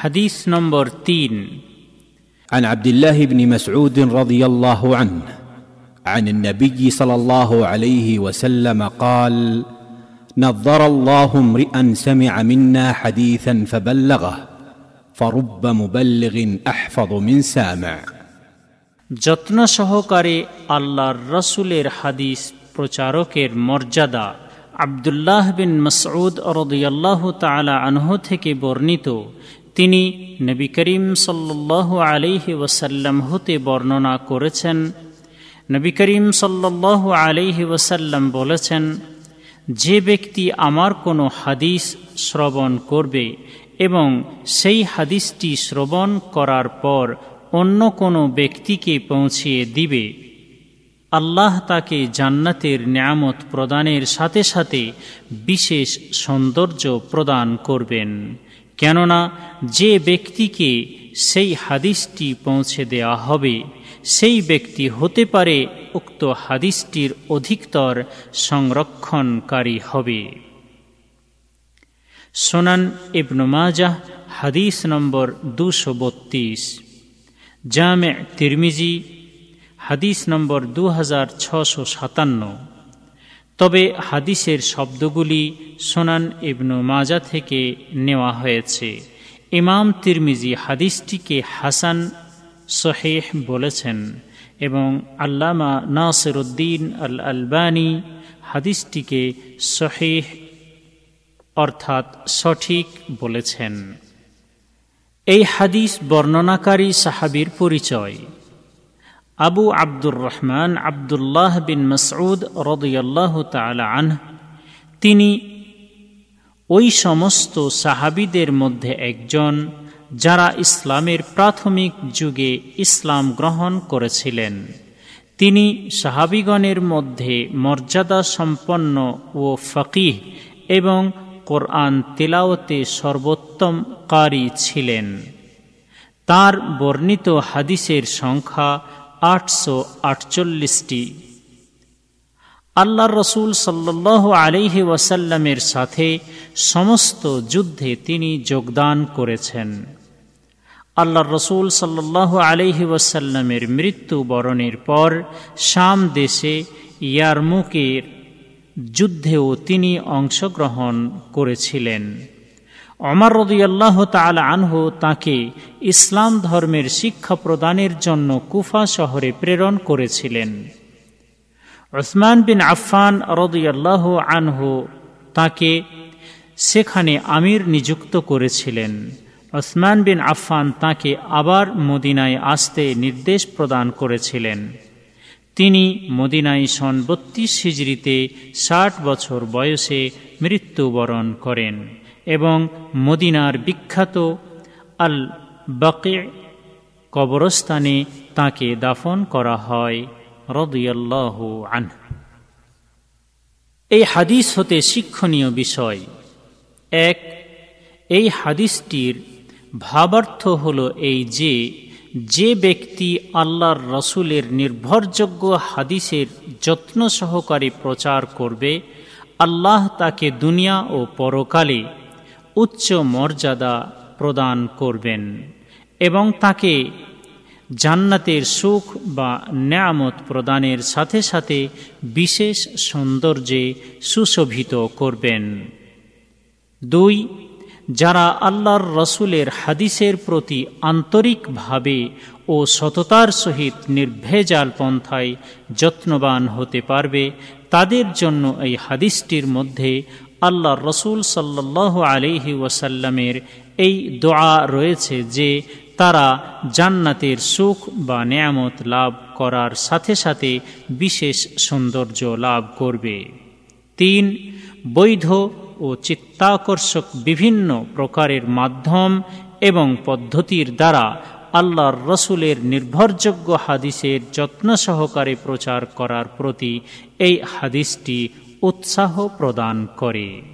হাদিস নম্বর তিন عن عبد الله بن مسعود رضي الله عنه عن النبي صلى الله عليه وسلم قال نظر الله امرئا سمع منا حديثا فبلغه فرب مبلغ احفظ من سامع যত্ন সহকারে আল্লাহর রসুলের হাদিস প্রচারকের মর্যাদা আবদুল্লাহ বিন মসউদ রদিয়াল্লাহ তালা আনহ থেকে বর্ণিত তিনি নবী করিম সাল্লাহ আলিহি ওসাল্লাম হতে বর্ণনা করেছেন। নবী করিম সাল্লাহ আলিহি ওসাল্লাম বলেছেন, যে ব্যক্তি আমার কোনো হাদিস শ্রবণ করবে এবং সেই হাদিসটি শ্রবণ করার পর অন্য কোনো ব্যক্তিকে পৌঁছিয়ে দিবে, আল্লাহ তাকে জান্নাতের নিয়ামত প্রদানের সাথে সাথে বিশেষ সৌন্দর্য প্রদান করবেন। কেননা যে ব্যক্তিকে সেই হাদিসটি পৌঁছে দেওয়া হবে, সেই ব্যক্তি হতে পারে উক্ত হাদিসটির অধিকতর সংরক্ষণকারী হবে। সোনান ইবনু মাজাহ, হাদিস নম্বর দুশো বত্রিশ। জামে তিরমিজি, হাদিস নম্বর দু হাজার ছশো সাতান্ন। তবে হাদিসের শব্দগুলি সোনান ইবনু মাজা থেকে নেওয়া হয়েছে। ইমাম তিরমিজি হাদিসটিকে হাসান, সহেহ বলেছেন এবং আল্লামা নাসিরুদ্দিন আল আলবানী হাদিসটিকে সহেহ অর্থাৎ সঠিক বলেছেন। এই হাদিস বর্ণনাকারী সাহাবির পরিচয়। আবু আব্দুর রহমান আবদুল্লাহ বিন মসউদ রদুয়াল্লাহ তালা আনহ, তিনি ওই সমস্ত সাহাবিদের মধ্যে একজন যারা ইসলামের প্রাথমিক যুগে ইসলাম গ্রহণ করেছিলেন। তিনি সাহাবিগণের মধ্যে মর্যাদা সম্পন্ন ও ফকিহ এবং কোরআন তেলাওতে সর্বোত্তম কারি ছিলেন। তার বর্ণিত হাদিসের সংখ্যা আটশো আটচল্লিশটি। আল্লাহ রসুল সাল্লাহ আলিহি ওয়াসাল্লামের সাথে সমস্ত যুদ্ধে তিনি যোগদান করেছেন। আল্লাহ রসুল সাল্লাহ আলিহি ওয়াসাল্লামের মৃত্যু বরণের পর শাম দেশে ইয়ারমুকের যুদ্ধেও তিনি অংশগ্রহণ করেছিলেন। অমর রদিয়াল্লাহ তাল আনহু তাকে ইসলাম ধর্মের শিক্ষা প্রদানের জন্য কুফা শহরে প্রেরণ করেছিলেন। ওসমান বিন আফফান রদিয়াল্লাহ আনহু তাকে সেখানে আমির নিযুক্ত করেছিলেন। ওসমান বিন আফফান তাকে আবার মদিনায় আসতে নির্দেশ প্রদান করেছিলেন। তিনি মদিনায় সন বত্রিশ হিজড়িতে ষাট বছর বয়সে মৃত্যুবরণ করেন। এবং মদিনার বিখ্যাত আল বাকে কবরস্থানে তাকে দাফন করা হয়, রদিয়াল্লাহ আন এই হাদিস হতে শিক্ষণীয় বিষয়, এক, এই হাদিসটির ভাবার্থ হল এই যে যে ব্যক্তি আল্লাহর রসুলের নির্ভরযোগ্য হাদিসের যত্ন সহকারে প্রচার করবে, আল্লাহ তাকে দুনিয়া ও পরকালে উচ্চ মর্যাদা প্রদান করবেন এবং তাকে জান্নাতের সুখ বা ন্যামত প্রদানের সাথে সাথে বিশেষ সৌন্দর্যে সুশোভিত করবেন। দুই, যারা আল্লাহর রসুলের হাদিসের প্রতি আন্তরিকভাবে ও সততার সহিত নির্ভেজাল পন্থায় যত্নবান হতে পারবে, তাদের জন্য এই হাদিসটির মধ্যে আল্লাহ রসুল সাল্লাহ আলিহি ওয়াসাল্লামের এই দোয়া রয়েছে যে তারা জান্নাতের সুখ বা নিয়ামত লাভ করার সাথে সাথে বিশেষ সৌন্দর্য লাভ করবে। তিন, বৈধ ও চিত্তাকর্ষক বিভিন্ন প্রকারের মাধ্যম এবং পদ্ধতির দ্বারা আল্লাহর রসুলের নির্ভরযোগ্য হাদিসের যত্ন সহকারে প্রচার করার প্রতি এই হাদিসটি উৎসাহ প্রদান করে।